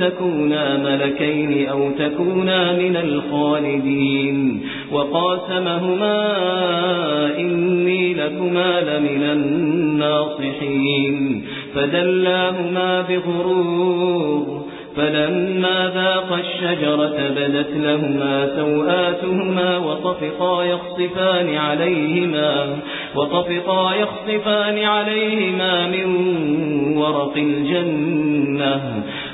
تكونا ملكين أو تكونا من الخالدين وقاسمهما إني لكما لمن الناصحين فدلاهما بغرور فلما ذاق الشجرة بدت لهما سوآتهما وطفقا يخصفان عليهما وطفقا يخصفان عليهما من ورق الجنة